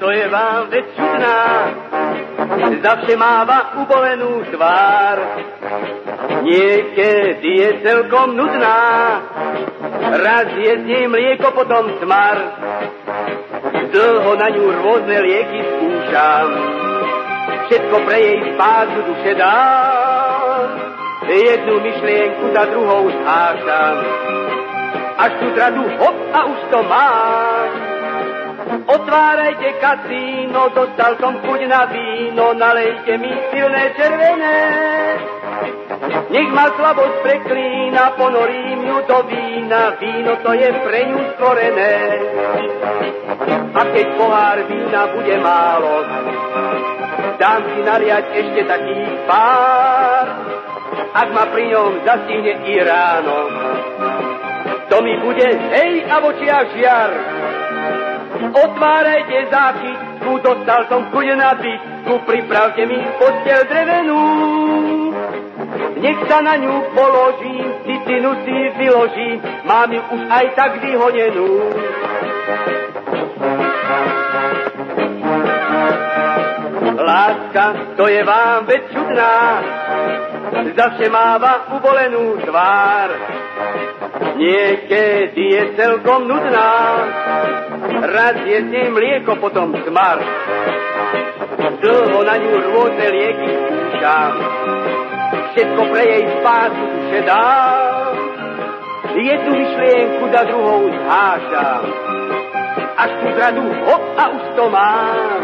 to je vám vec čudná, zavše máva ubolenú tvár. Niekedy je celkom nudná, raz je z nej mlieko, potom tmar. Dlho na ňu rôzne lieky skúšam, všetko pre jej spásu duše dám. Jednu myšlienku za druhou zhášam, až tu zradu hop a už to mám. Otvárajte kasíno, dostal som chuť na víno, nalejte mi silné červené. Nech ma slabosť preklína, ponorím ju do vína, víno to je pre ňu stvorené. A keď pohár vína bude málo, dám si naliať ešte takých pár. Ak ma pri ňom zastihne i ráno, to mi bude hej a v očiach žiar. Otvárajte zákytku, dostal som chuť na bytku, pripravte mi postel drevenú. Nech sa na ňu položím, cicinu si vyložím, mám ju už aj tak vyhonenú. Láska, to je vám veď čudná, zase máva ubolenú tvár. Niekedy je celkom nudná, raz je z nej mlieko, potom smar. Dlho na ňu rôzne lieky skúšam, všetko pre jej spásu duše dám. Jednu myšlienku za druhou zhášam, až tu zradu hop a už to mám.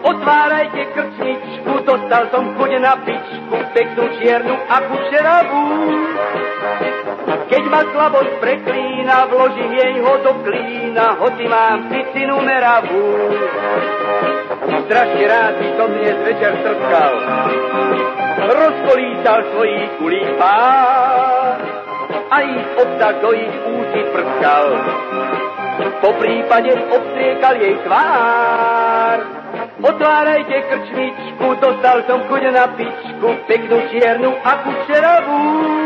Otvárajte krčničku, dostal som chuť na pičku, peknú čiernu a kušeravú. Keď ma slabosť preklína, vložím jej ho do klína, hoci mám picinu meravú. Strašne rád by som dnes večer trskal, rozkolítal svojich kulí pár a ich obsah do ich úsy prskal. Po prípade obstriekal jej tvár. Otvárajte krčmičku, dostal som chuť na pičku, peknú čiernu a kušeravú.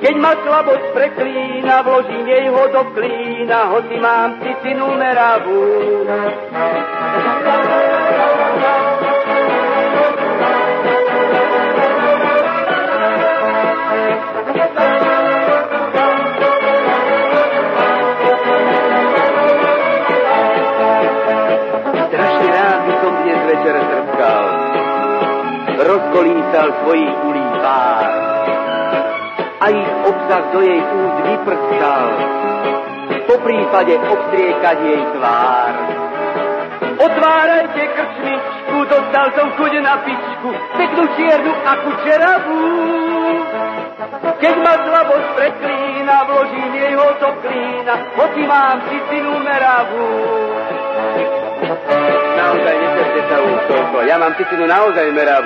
Keď ma slabosť preklína, vložím jej ho do klína, hoci mám cicinu meravú. Rozkolísal svojich ulí pár a ich obsah do jej úst vyprskal, po prípade obstriekať jej tvár. Otvárajte krčmičku, dostal som chuť na pičku, peknú čiernu a kučeravú. Keď ma slabosť preklína, vložím jej ho do klína, hoci mám cicinu meravú. Naozaj neserte sa už toľko, ja mám cicinu naozaj meravú.